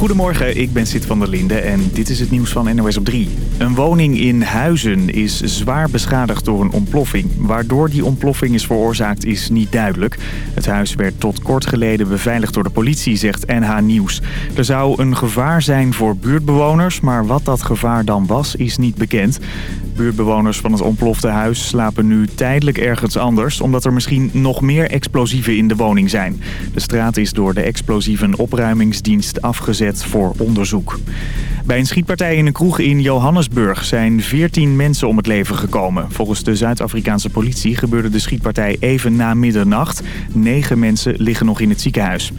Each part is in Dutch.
Goedemorgen, ik ben Sid van der Linde en dit is het nieuws van NOS op 3. Een woning in Huizen is zwaar beschadigd door een ontploffing. Waardoor die ontploffing is veroorzaakt is niet duidelijk. Het huis werd tot kort geleden beveiligd door de politie, zegt NH Nieuws. Er zou een gevaar zijn voor buurtbewoners, maar wat dat gevaar dan was, is niet bekend. Buurtbewoners van het ontplofte huis slapen nu tijdelijk ergens anders... omdat er misschien nog meer explosieven in de woning zijn. De straat is door de explosieven opruimingsdienst afgezet voor onderzoek. Bij een schietpartij in een kroeg in Johannesburg zijn 14 mensen om het leven gekomen. Volgens de Zuid-Afrikaanse politie gebeurde de schietpartij even na middernacht. Negen mensen liggen nog in het ziekenhuis.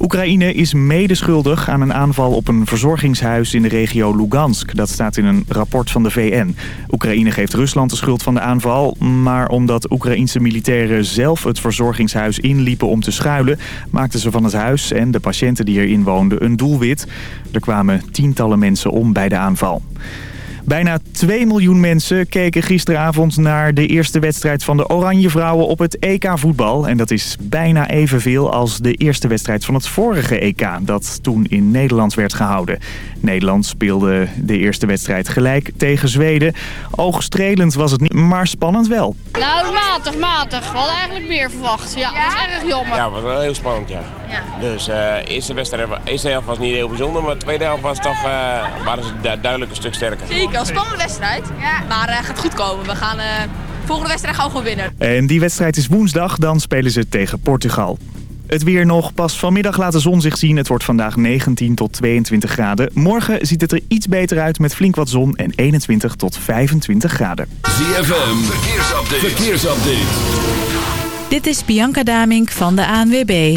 Oekraïne is medeschuldig aan een aanval op een verzorgingshuis in de regio Lugansk. Dat staat in een rapport van de VN. Oekraïne geeft Rusland de schuld van de aanval. Maar omdat Oekraïense militairen zelf het verzorgingshuis inliepen om te schuilen... maakten ze van het huis en de patiënten die erin woonden een doelwit. Er kwamen tientallen mensen om bij de aanval. Bijna 2 miljoen mensen keken gisteravond naar de eerste wedstrijd van de Oranje Vrouwen op het EK-voetbal. En dat is bijna evenveel als de eerste wedstrijd van het vorige EK, dat toen in Nederland werd gehouden. Nederland speelde de eerste wedstrijd gelijk tegen Zweden. Oogstrelend was het niet, maar spannend wel. Nou, matig, matig. We hadden eigenlijk meer verwacht. Ja, dat is erg jammer. Ja, het was wel heel spannend, ja. Ja. Dus de eerste, wedstrijd, eerste helft was niet heel bijzonder, maar de tweede helft was toch, eh, waren ze du- duidelijk een stuk sterker. Zeker, een spannende wedstrijd. Maar het gaat goed komen. We gaan eh volgende wedstrijd gaan we gewoon winnen. En die wedstrijd is woensdag, dan spelen ze tegen Portugal. Het weer nog. Pas vanmiddag laat de zon zich zien. Het wordt vandaag 19 tot 22 graden. Morgen ziet het er iets beter uit met flink wat zon en 21 tot 25 graden. ZFM, verkeersupdate. verkeersupdate. Dit is Bianca Damink van de ANWB.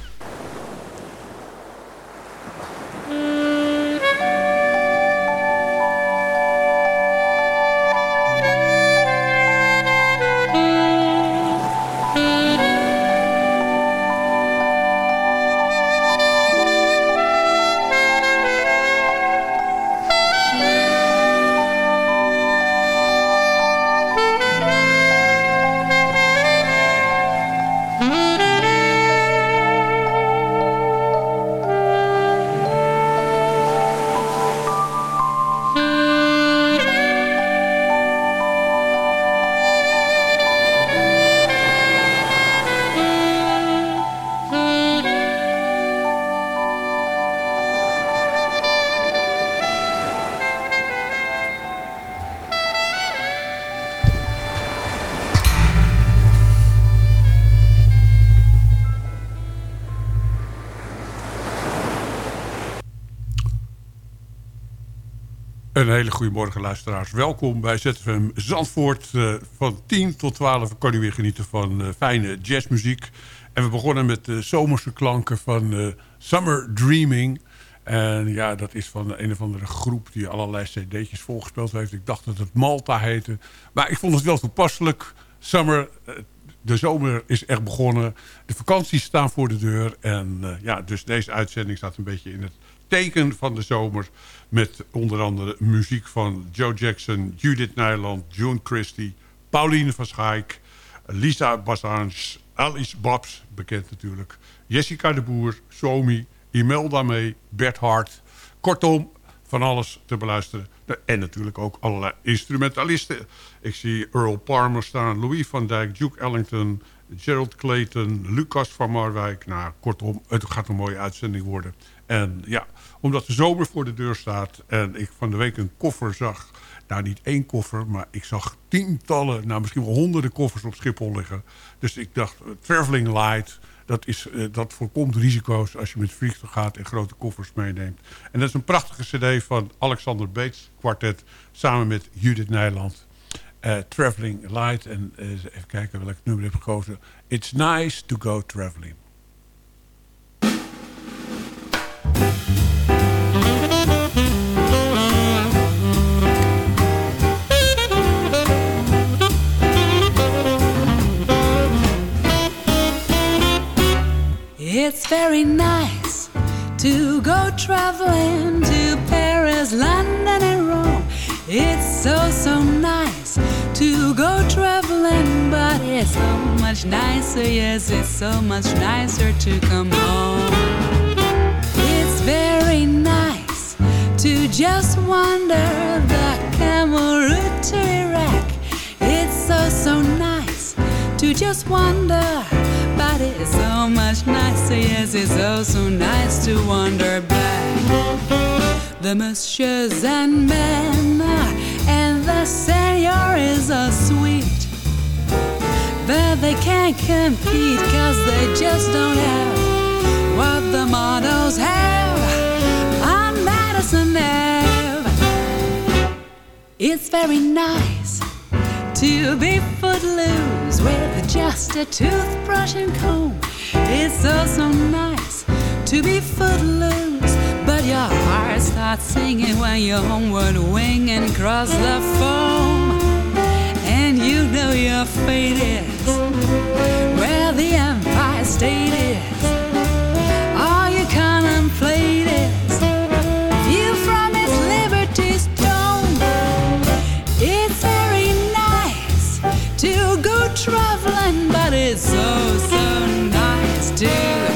Hele goede morgen luisteraars. Welkom bij ZFM Zandvoort. Eh, van 10 tot 12 kan u weer genieten van eh, fijne jazzmuziek. En we begonnen met de zomerse klanken van eh, Summer Dreaming. En ja, dat is van een of andere groep die allerlei cd'tjes volgespeeld heeft. Ik dacht dat het Malta heette. Maar ik vond het wel toepasselijk. Summer, de zomer is echt begonnen. De vakanties staan voor de deur. En ja, dus deze uitzending staat een beetje in het teken van de zomer. Met onder andere muziek van Joe Jackson, Judith Nijland, June Christie, Pauline van Schaik, Lisa Bassange, Alice Babs, bekend natuurlijk, Jessica de Boer, Somi, Imelda May, Bert Hart. Kortom, van alles te beluisteren. En natuurlijk ook allerlei instrumentalisten. Ik zie Earl Palmer staan, Louis van Dijk, Duke Ellington... Gerald Clayton, Lucas van Marwijk. Nou, kortom, het gaat een mooie uitzending worden. En ja, omdat de zomer voor de deur staat... en ik van de week een koffer zag... Nou, niet één koffer, maar ik zag tientallen... nou, misschien wel honderden koffers op Schiphol liggen. Dus ik dacht, uh, Traveling Light... Dat, is, uh, dat voorkomt risico's als je met vliegtuig gaat en grote koffers meeneemt. En dat is een prachtige cd van Alexander Bates Quartet... samen met Judith Nijland. Uh, traveling Light. En even kijken welk nummer ik heb gekozen. It's nice to go traveling. It's very nice to go traveling to Paris, London, and Rome. It's so, so nice to go traveling, but it's so much nicer, yes, it's so much nicer to come home. It's very nice to just wander the camel route to Iraq. It's so, so nice to just wander, it's so much nicer, yes, it's so, so nice to wander back. The messieurs and men and the senores are sweet. But they can't compete cause they just don't have what the models have on Madison Ave. It's very nice to be footloose with just a toothbrush and comb. It's so, so nice to be footloose but your heart starts singing when you're homeward wing and cross the foam. And you know your fate is where the Empire State is. Nice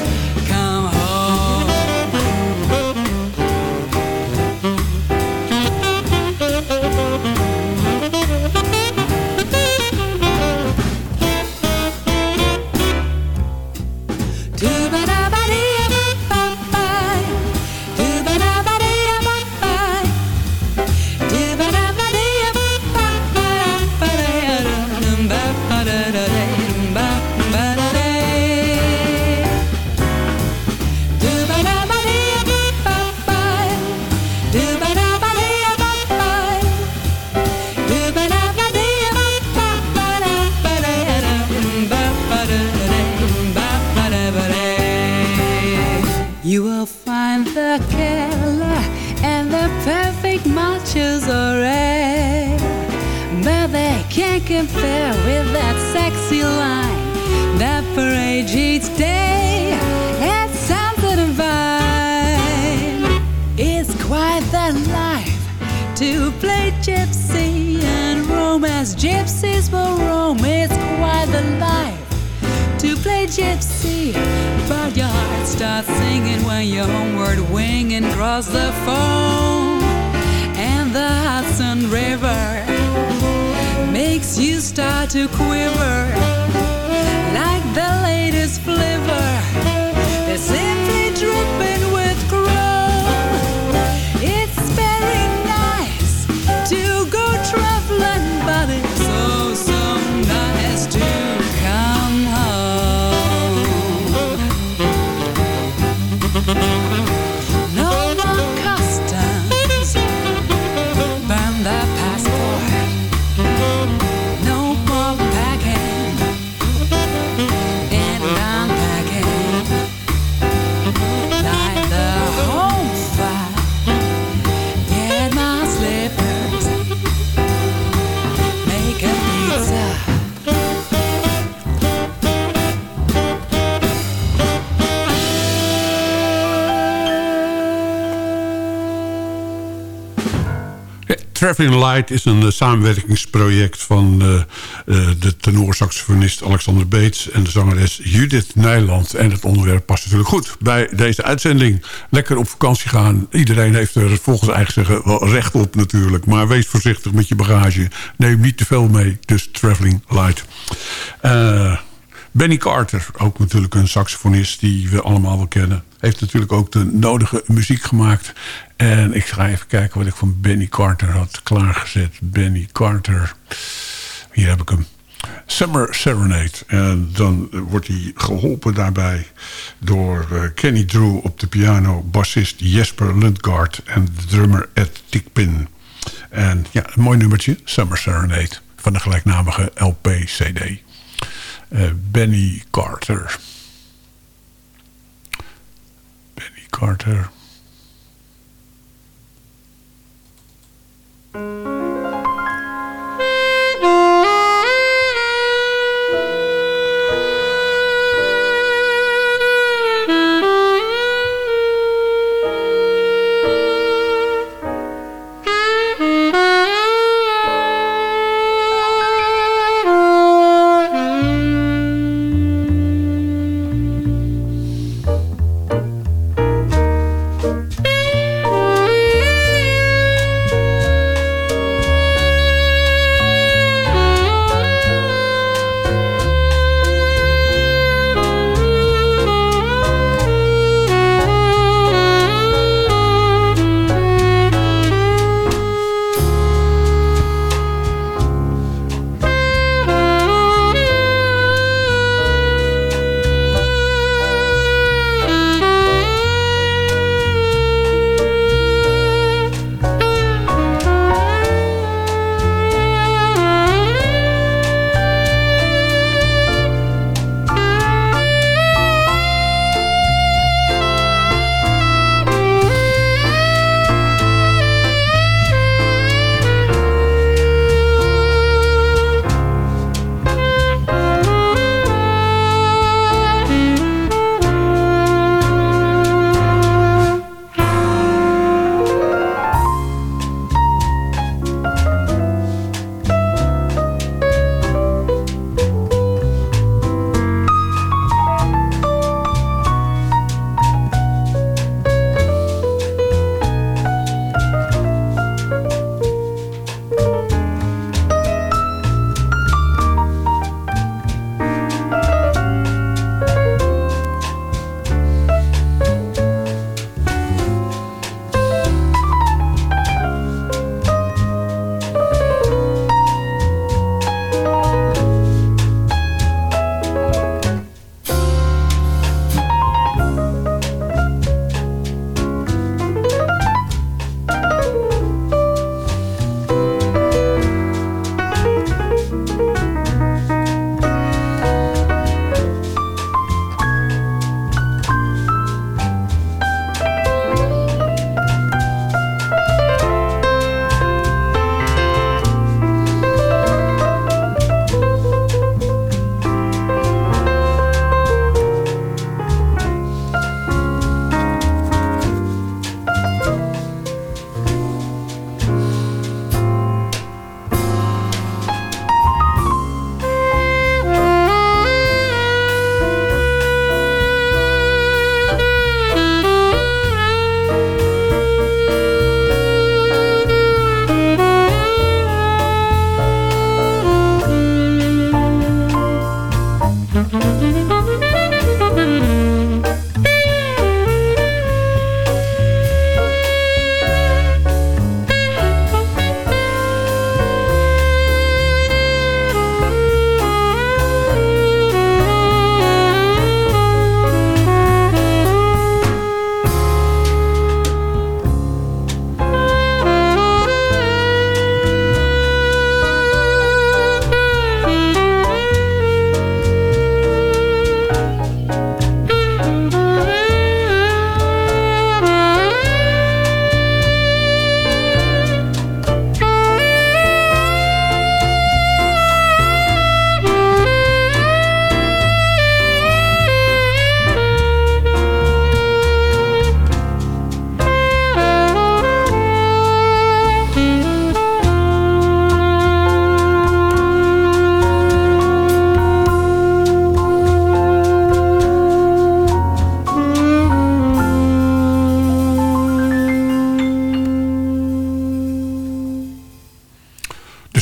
Traveling Light is een eh, samenwerkingsproject van uh, uh, de tenorsaxofonist Alexander Beets en de zangeres Judith Nijland. En het onderwerp past natuurlijk goed bij deze uitzending. Lekker op vakantie gaan. Iedereen heeft er volgens eigen zeggen wel recht op natuurlijk. Maar wees voorzichtig met je bagage. Neem niet te veel mee. Dus Traveling Light. Benny Carter, ook natuurlijk een saxofonist die we allemaal wel kennen. Heeft natuurlijk ook de nodige muziek gemaakt. En ik ga even kijken wat ik van Benny Carter had klaargezet. Benny Carter. Hier heb ik hem. Summer Serenade. En dan wordt hij geholpen daarbij door uh, Kenny Drew op de piano... bassist Jesper Lundgaard en de drummer Ed Tickpin. En ja, een mooi nummertje. Summer Serenade van de gelijknamige LP-CD. Uh, Benny Carter. Carter.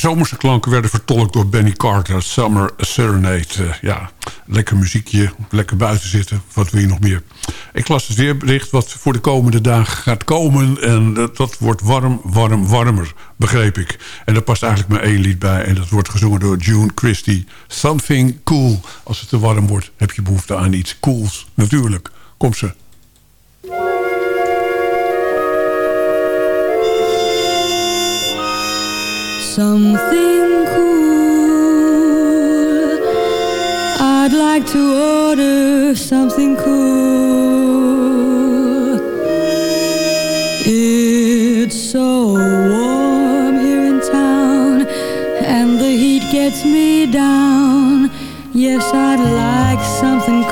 Zomerse klanken werden vertolkt door Benny Carter. Summer Serenade. Eh, ja, lekker muziekje, lekker buiten zitten. Wat wil je nog meer? Ik las het weerbericht wat voor de komende dagen gaat komen. En dat, dat wordt warm, warm, warmer, begreep ik. En daar past eigenlijk maar één lied bij. En dat wordt gezongen door June Christie. Something cool. Als het te warm wordt, heb je behoefte aan iets cools. Natuurlijk. Kom ze. Something cool. I'd like to order something cool. It's so warm here in town, and the heat gets me down. Yes, I'd like something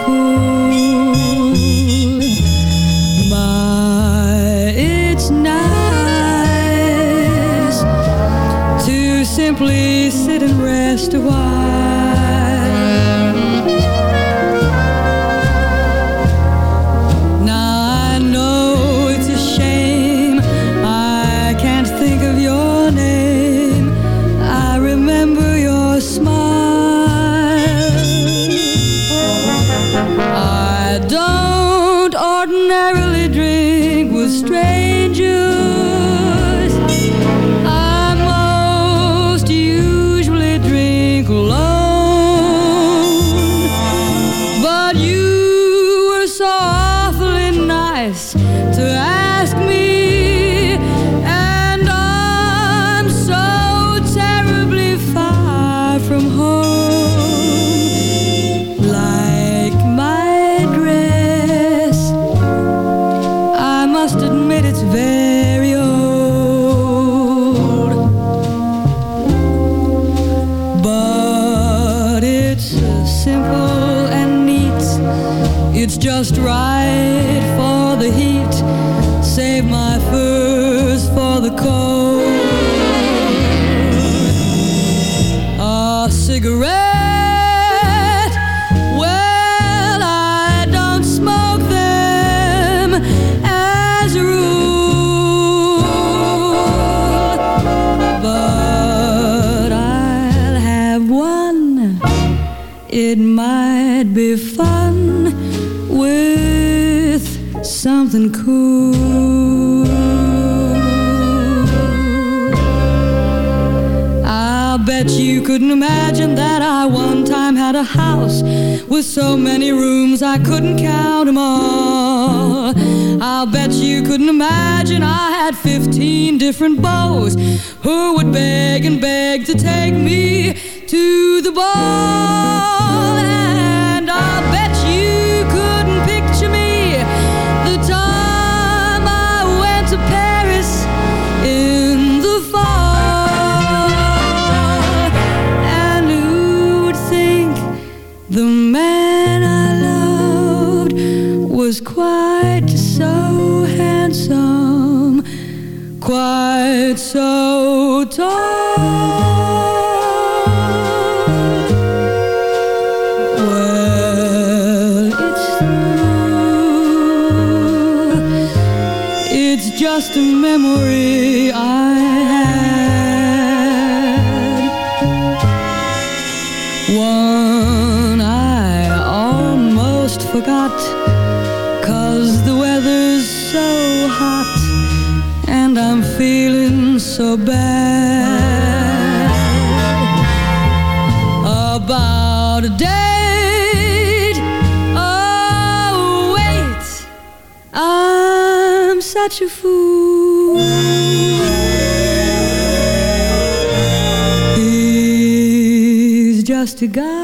Just a while. I couldn't count them all. I'll bet you couldn't imagine I had 15 different beaux who would beg and beg to take me to the ball. Quite so tall? Well, it's through. It's just a memory I had. One I almost forgot. Cause the weather's so hot. And I'm feeling so bad. About a date. Oh, wait. I'm such a fool. He's just a guy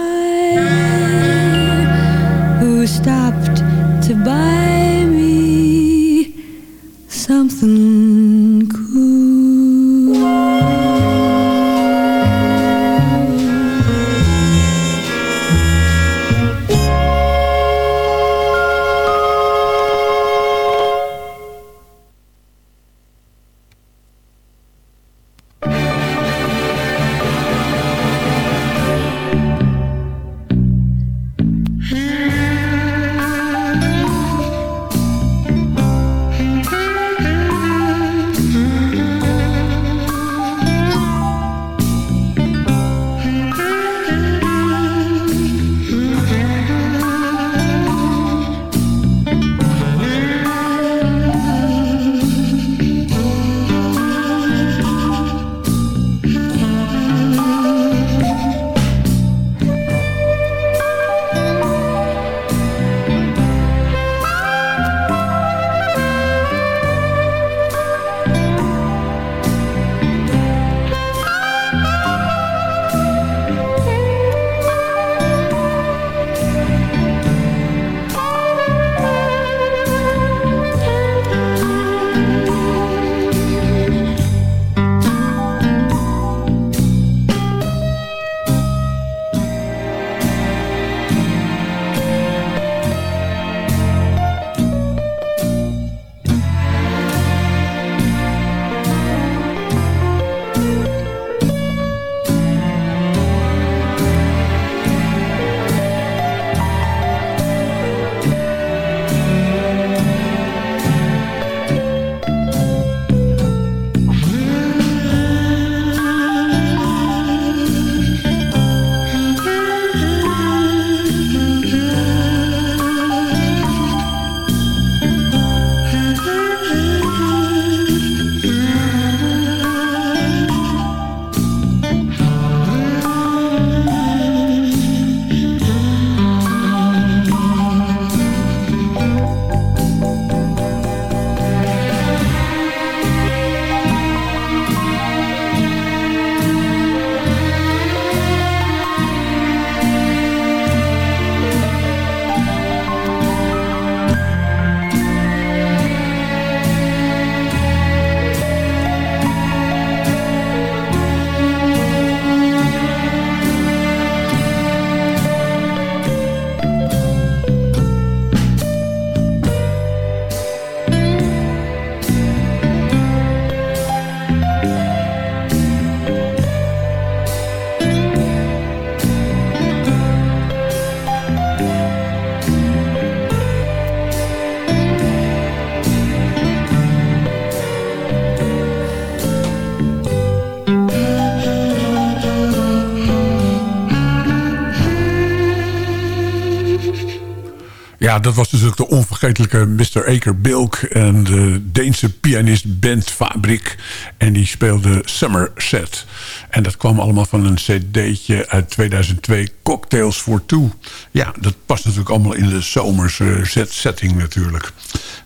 Ja, dat was natuurlijk de onvergetelijke Mr. Aker Bilk... en de Deense pianist Bent Fabrik. En die speelde Somerset. En dat kwam allemaal van een cd'tje uit 2002, Cocktails for Two. Ja, dat past natuurlijk allemaal in de zomerse setting natuurlijk.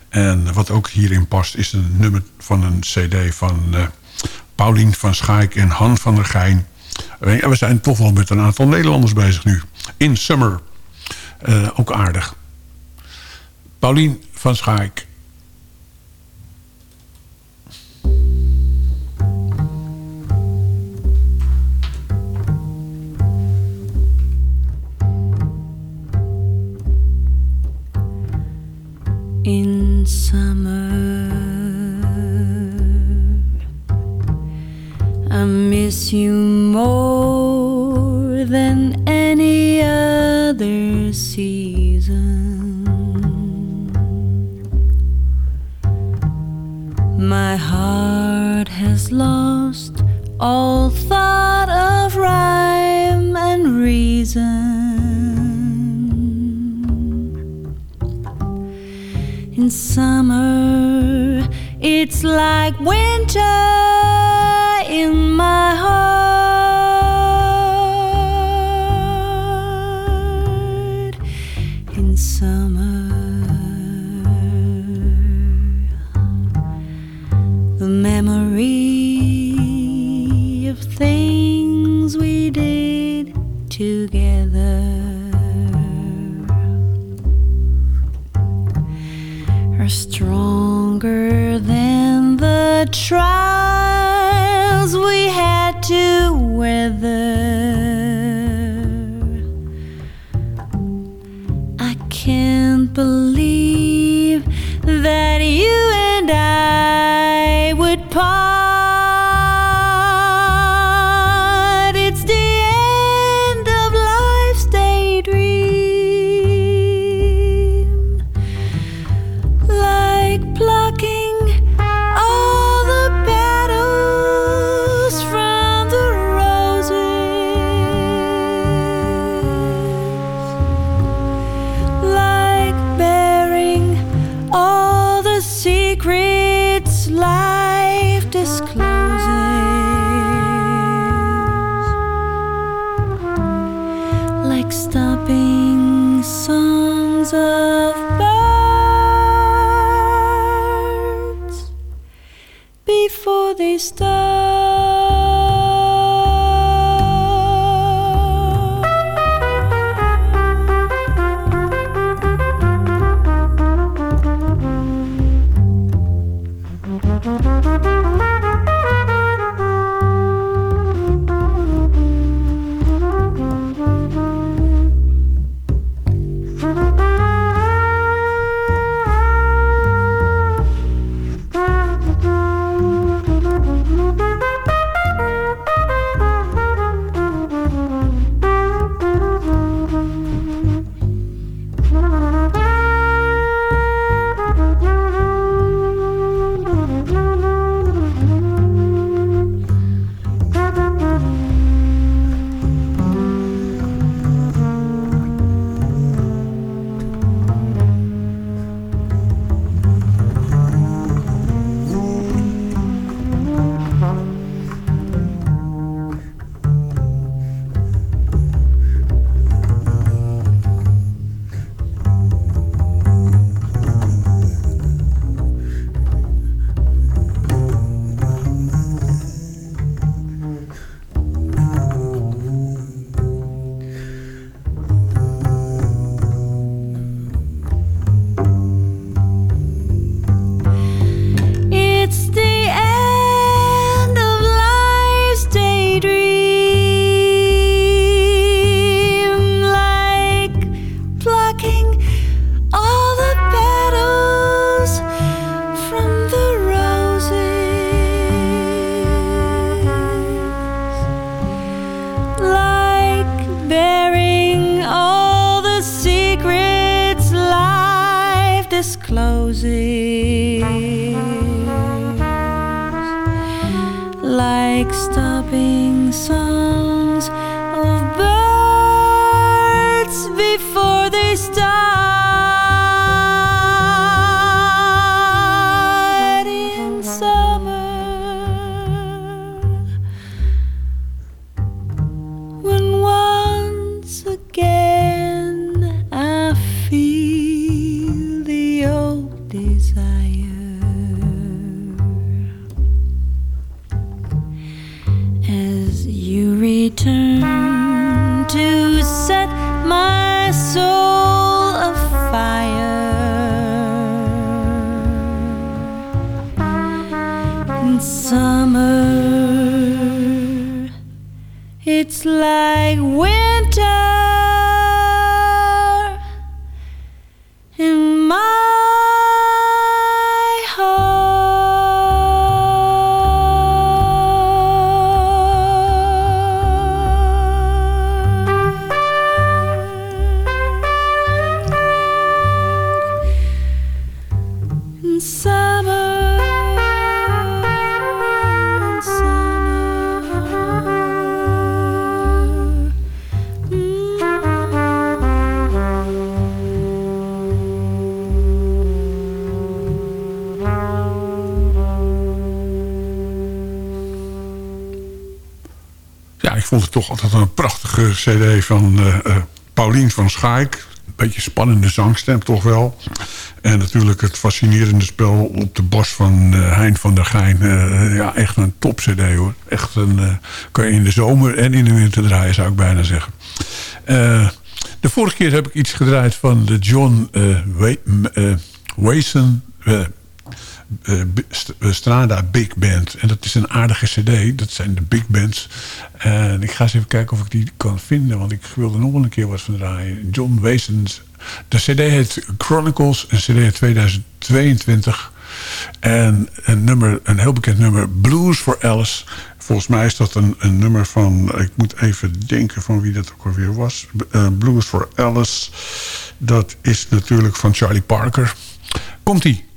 En wat ook hierin past is een nummer van een cd van uh, Paulien van Schaik en Han van der Geijn. En we zijn toch wel met een aantal Nederlanders bezig nu. In Summer. Uh, ook aardig. Paulien van Schaik. in summer. I miss you more than any other season. My heart has lost all thought of rhyme and reason. in summer. It's like winter in my heart. Are stronger than the trials we had to weather. It's like winter toch altijd een prachtige cd van eh, Paulien van Schaik. Een beetje spannende zangstem toch wel. En natuurlijk het fascinerende spel op de bos van eh, Hein van der Geijn. Eh, ja, echt een top cd hoor. Echt een, kan je in de zomer en in de winter draaien zou ik bijna zeggen. De vorige keer heb ik iets gedraaid van de John eh Strada Big Band. En dat is een aardige cd. Dat zijn de big bands. En ik ga eens even kijken of ik die kan vinden. Want ik wilde nog een keer wat van draaien. John Wasons. De cd heet Chronicles. Een cd uit 2022. En een, nummer, een heel bekend nummer. Blues for Alice. Volgens mij is dat een, een nummer van... Ik moet even denken van wie dat ook alweer was. Eh, Blues for Alice. Dat is natuurlijk van Charlie Parker. Komt-ie.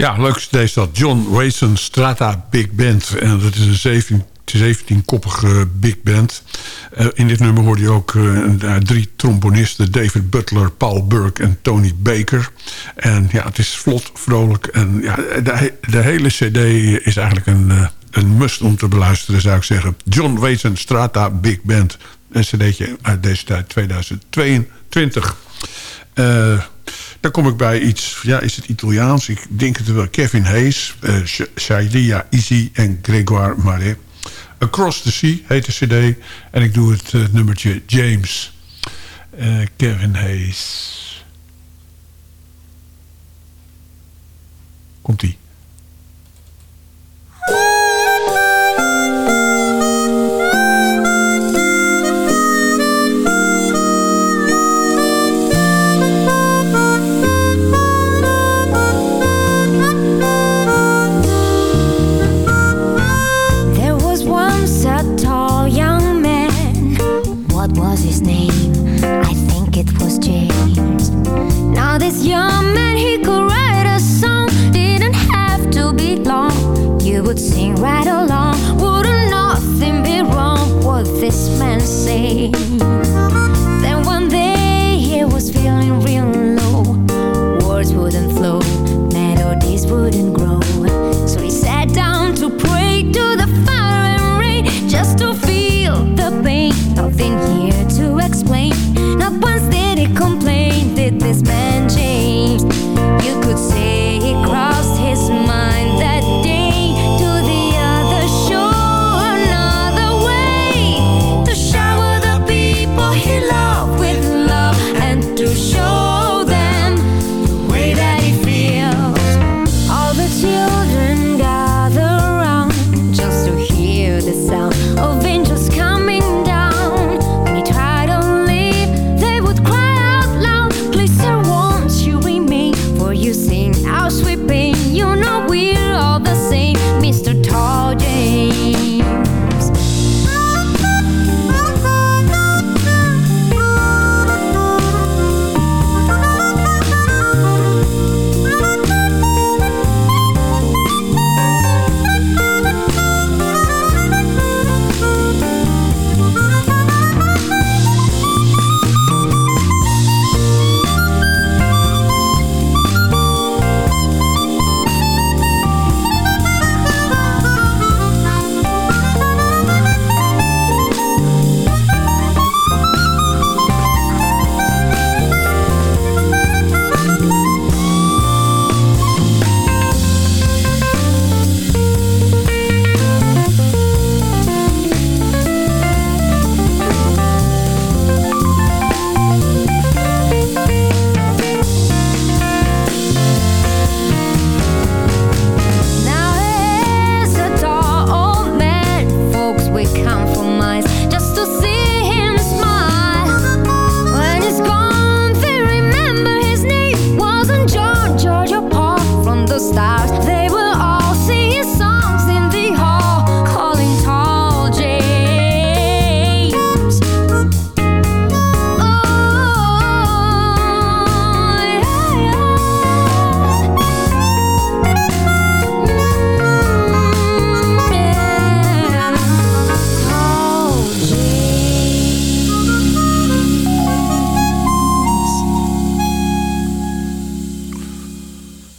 Ja, leukste is dat John Rayson Strata Big Band. En dat is een 17 17-koppige big band. Uh, in dit nummer hoorde je ook uh, drie trombonisten. David Butler, Paul Burke en Tony Baker. En ja, het is vlot, vrolijk. En ja, de, hele cd is eigenlijk een, een must om te beluisteren, zou ik zeggen. John Waits Strata Big Band. Een cd'tje uit deze tijd, 2022. Dan kom ik bij iets, ja, is het Italiaans? Ik denk het wel. Kevin Hayes, uh, Shailia Easy en Grégoire Marais. Across the Sea heet de cd. En ik doe het uh, nummertje James. Uh, Kevin Hayes. Komt-ie. would sing right along. Wouldn't nothing be wrong? What this man say?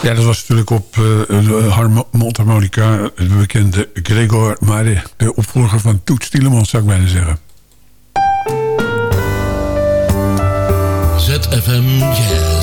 Ja, dat was natuurlijk op uh, mondharmonica de bekende Gregor Mare, de opvolger van Toet Stielemans, zou ik bijna zeggen. ZFM.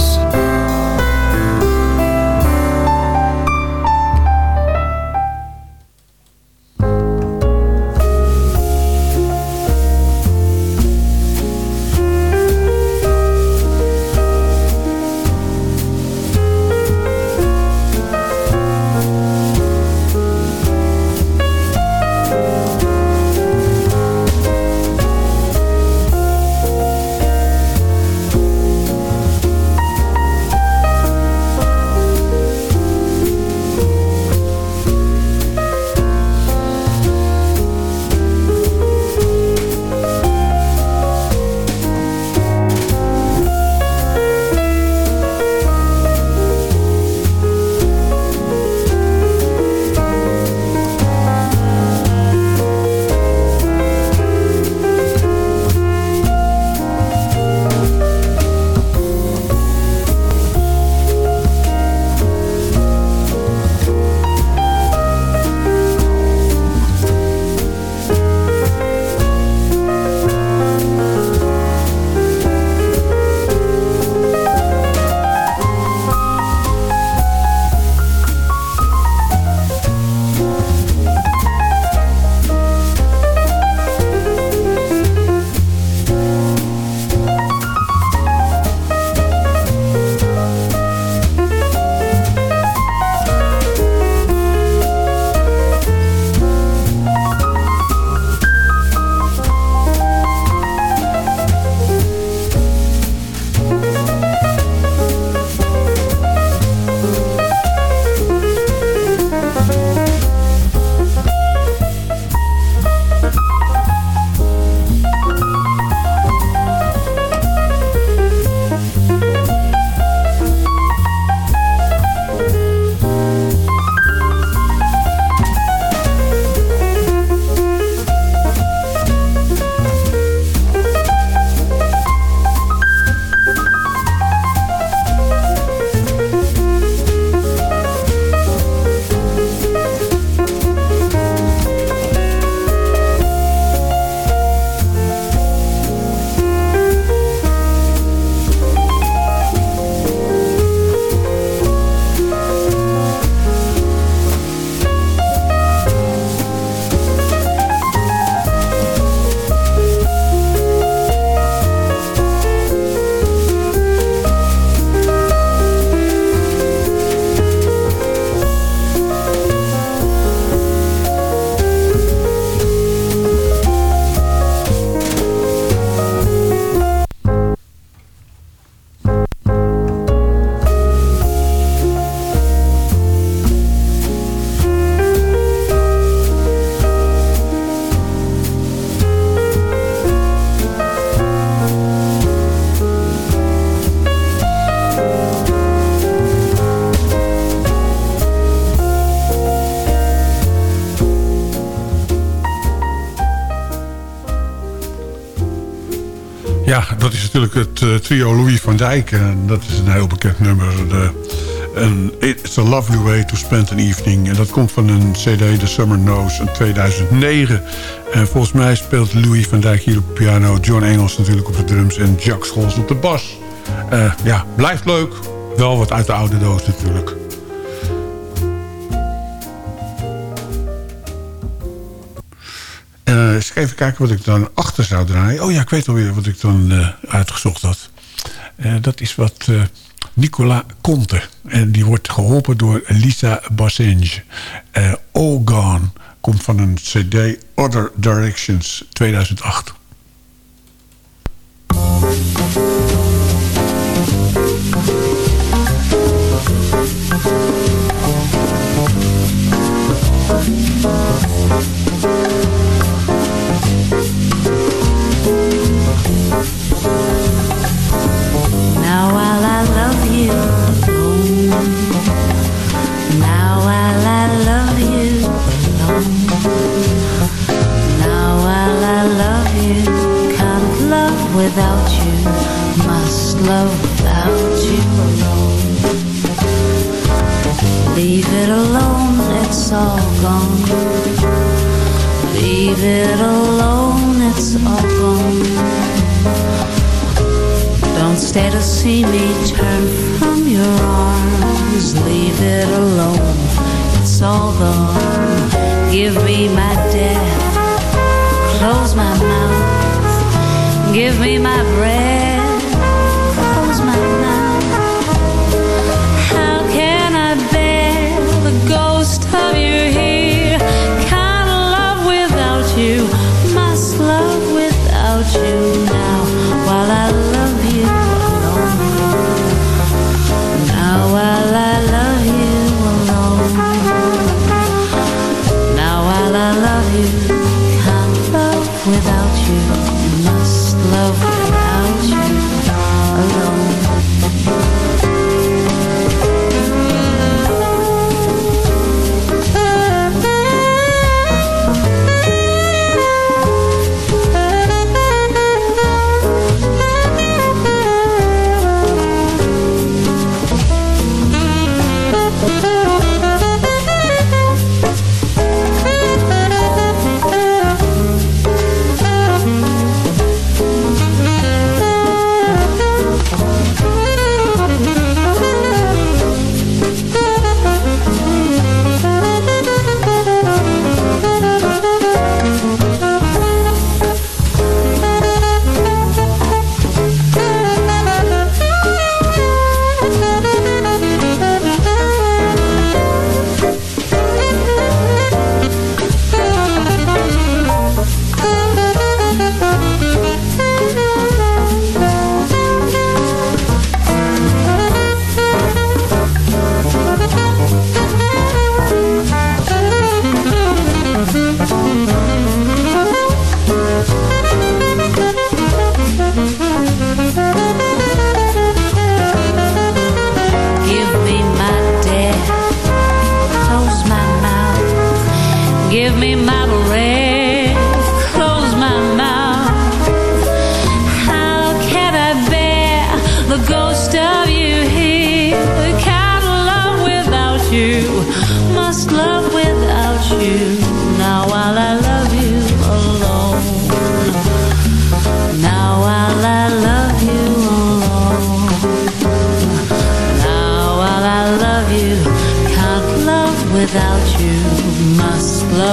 Ja, dat is natuurlijk het eh, trio Louis van Dijk. En dat is een heel bekend nummer. De, en It's a Lovely Way to Spend an Evening. En dat komt van een cd, The Summer Knows, in 2009. En volgens mij speelt Louis van Dijk hier op piano. John Engels natuurlijk op de drums. En Jack Scholz op de bas. Eh, ja, blijft leuk. Wel wat uit de oude doos natuurlijk. Uh, eens even kijken wat ik dan achter zou draaien. Oh ja, ik weet alweer wat ik dan uh, uitgezocht had. Uh, dat is wat Nicola Conte. En die wordt geholpen door Lisa Bassange. All Gone komt van een cd Other Directions 2008. Without you, must love without you alone. Leave it alone, it's all gone. Leave it alone, it's all gone. Don't stay to see me turn from your arms. Leave it alone, it's all gone. Give me my death, close my mouth. Give me my breath, me my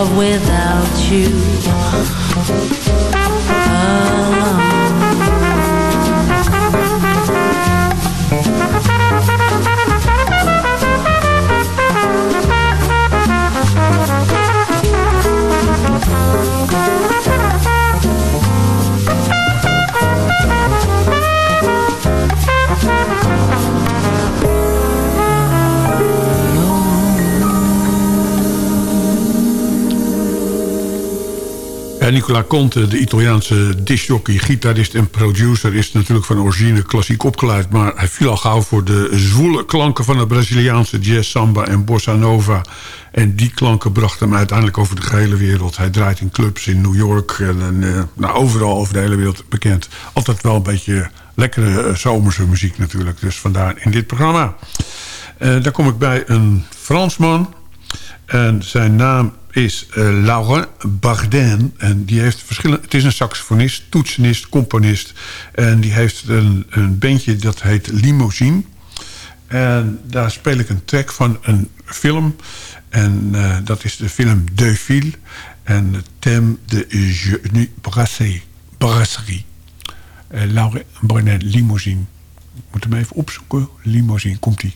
love without you. Ja, Nicola Conte, de Italiaanse discjockey, gitarist en producer... is natuurlijk van origine klassiek opgeleid... maar hij viel al gauw voor de zwoele klanken van de Braziliaanse jazz, samba en bossa nova. En die klanken brachten hem uiteindelijk over de gehele wereld. Hij draait in clubs in New York en, eh, nou, overal over de hele wereld bekend. Altijd wel een beetje lekkere eh, zomerse muziek natuurlijk. Dus vandaar in dit programma. Uh, daar kom ik bij een Fransman... En zijn naam is uh, Laurent Bardin. En die heeft verschillende... Het is een saxofonist, toetsenist, componist. En die heeft een, een bandje dat heet Limousine. En daar speel ik een track van een film. En uh, dat is de film De Fil. En het thème de Je Brasserie. Brasserie. Uh, Laurent Bardin, Limousine. Ik moet hem even opzoeken. Limousine, komt-ie.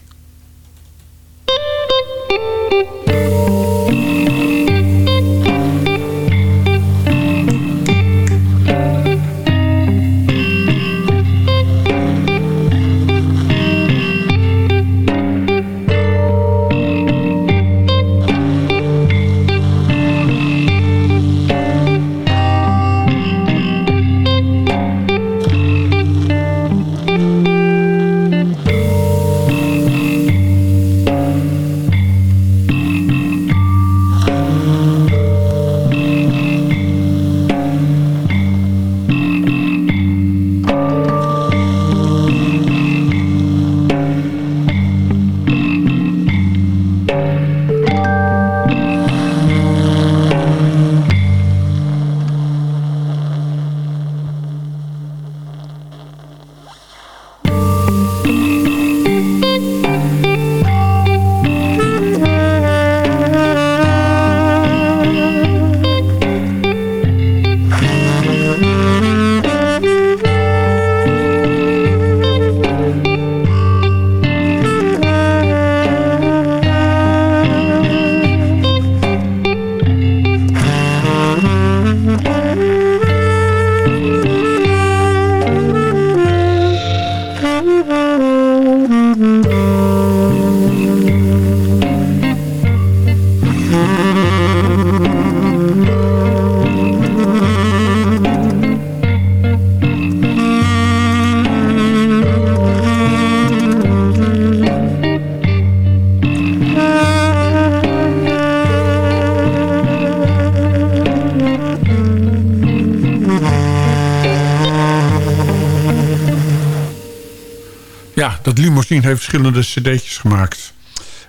Dat Limousine heeft verschillende cd'tjes gemaakt.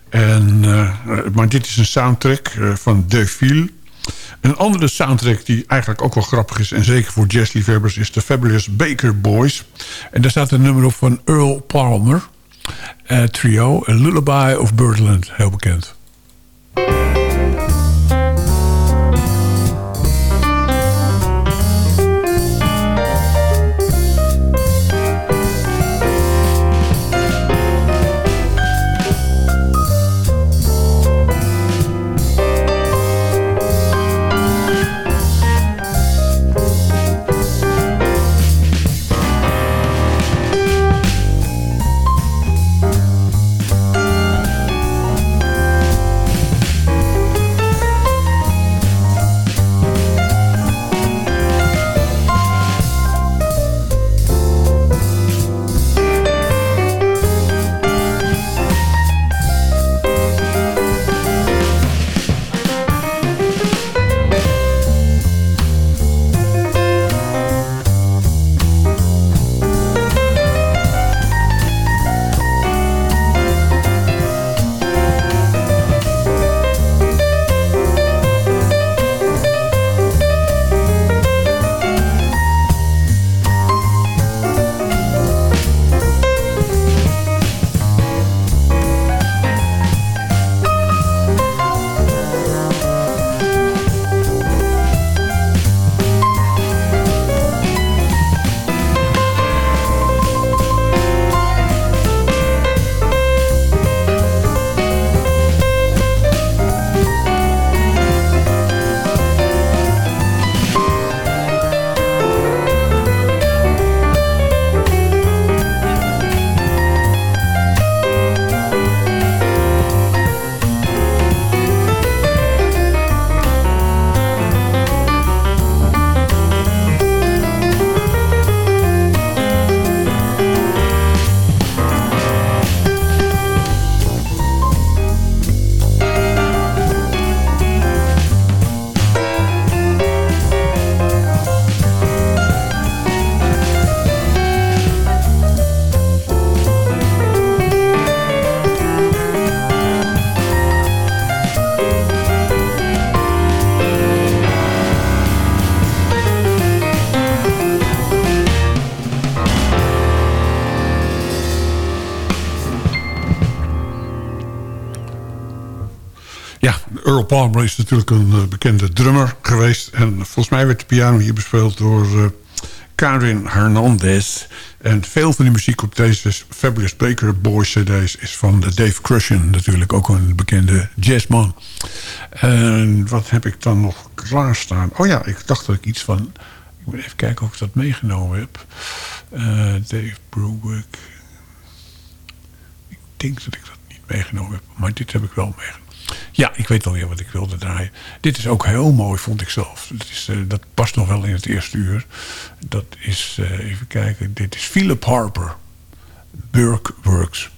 En, uh, maar dit is een soundtrack uh, van De Fil. Een andere soundtrack die eigenlijk ook wel grappig is... en zeker voor jazzliefhebbers... is de Fabulous Baker Boys. En daar staat een nummer op van Earl Palmer. Uh, trio, A Lullaby of Birdland, heel bekend. Palmer is natuurlijk een eh, bekende drummer geweest. En volgens mij werd de piano hier bespeeld door uh, Karin Hernandez. En veel van die muziek op deze Fabulous Baker Boys cd's... is van Dave Crushen, natuurlijk ook een bekende jazzman. En wat heb ik dan nog klaarstaan? Oh ja, ik dacht dat ik iets van... Ik moet even kijken of ik dat meegenomen heb. Uh, Dave Brubeck. Ik denk dat ik dat niet meegenomen heb. Maar dit heb ik wel meegenomen. Ja, ik weet alweer wat ik wilde draaien. Dit is ook heel mooi, vond ik zelf. Dat, is, uh, dat past nog wel in het eerste uur. Dat is, uh, even kijken, dit is Philip Harper. Burke Works.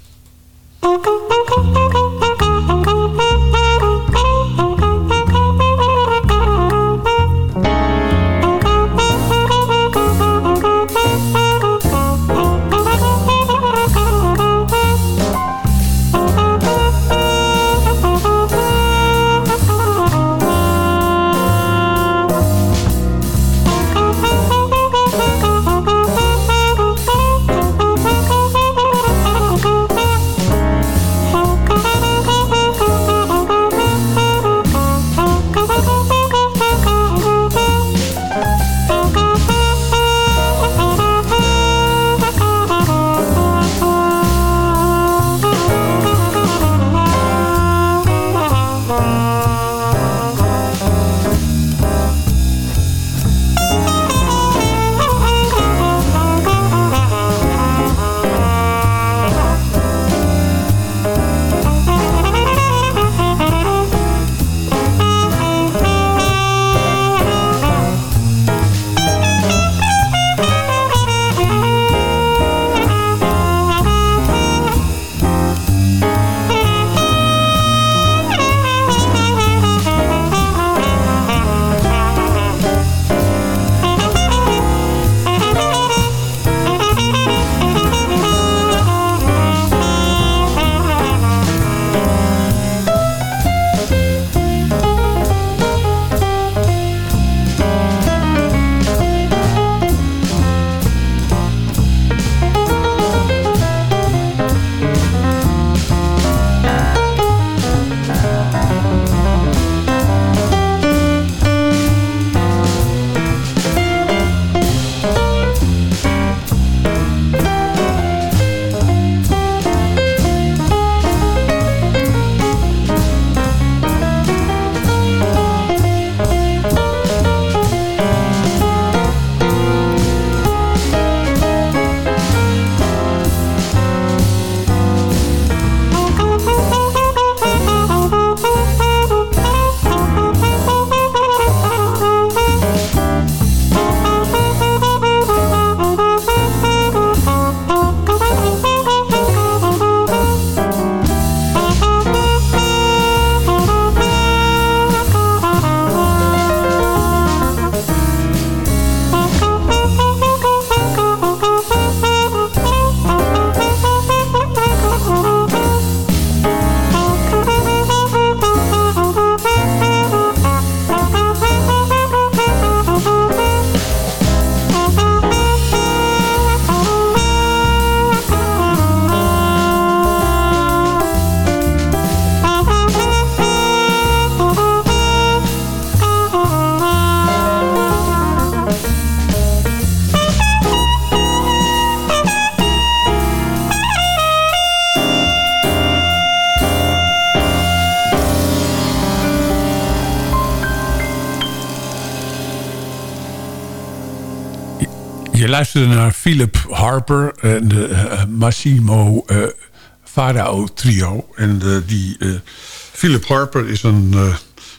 Luisterde naar Philip Harper en de uh, Massimo uh, Farao trio. En uh, die Philip Harper is een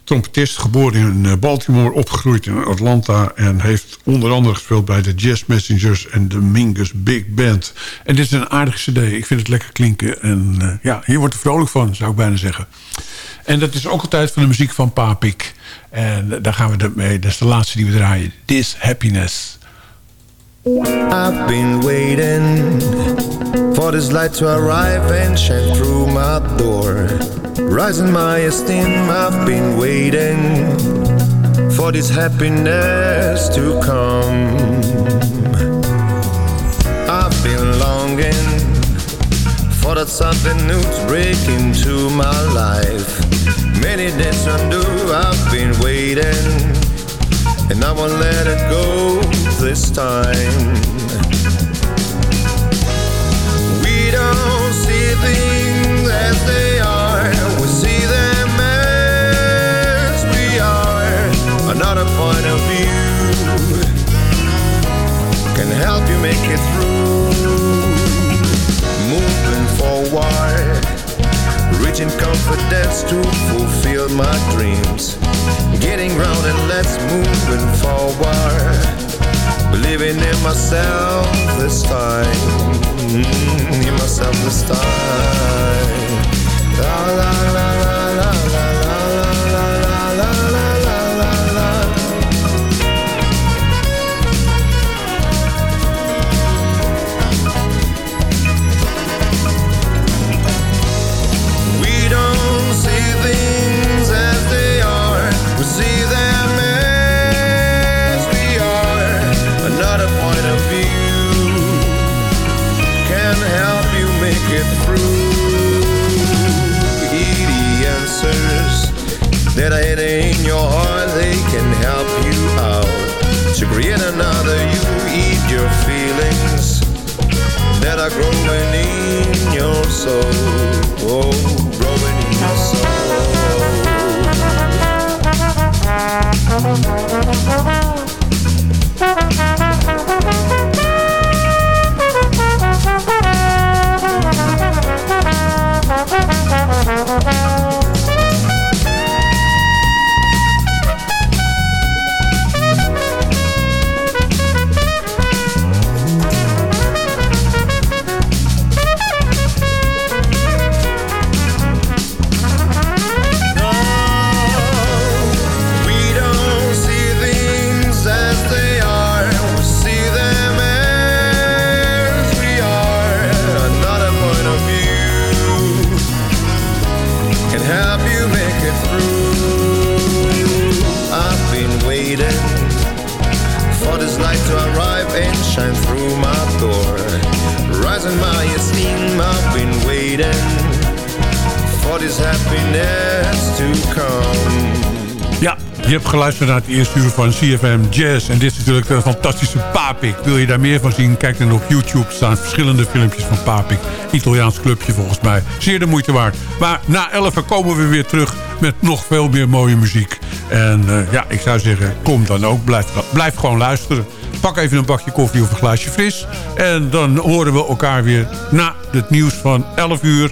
trompetist geboren in Baltimore, opgegroeid in Atlanta... en heeft onder andere gespeeld bij de Jazz Messengers en de Mingus Big Band. En dit is een aardige cd. Ik vind het lekker klinken. En ja, hier wordt er vrolijk van, zou ik bijna zeggen. En dat is ook altijd van de muziek van Papik. En daar gaan we mee. Dat is de laatste die we draaien. This Happiness. I've been waiting for this light to arrive and shine through my door. Rising my esteem, I've been waiting for this happiness to come. I've been longing for that something new to break into my life. Many days undo. I've been waiting, and I won't let it go this time. We don't see things as they are. We see them as we are. Another point of view can help you make it through. Moving forward, reaching confidence to fulfill my dreams. Getting round and let's moving forward. Believing in myself this time. Mm, in myself this time. La la la la la la feelings that are growing in your soul. Oh, growing in your We happiness to come. Ja, je hebt geluisterd naar het eerste uur van CFM Jazz. En dit is natuurlijk een fantastische Papik. Wil je daar meer van zien? Kijk dan op YouTube. Staan verschillende filmpjes van Papik. Italiaans clubje volgens mij. Zeer de moeite waard. Maar na 11 komen we weer terug met nog veel meer mooie muziek. En eh, ja, ik zou zeggen, kom dan ook. Blijf, blijf gewoon luisteren. Pak even een bakje koffie of een glaasje fris. En dan horen we elkaar weer na het nieuws van 11 uur.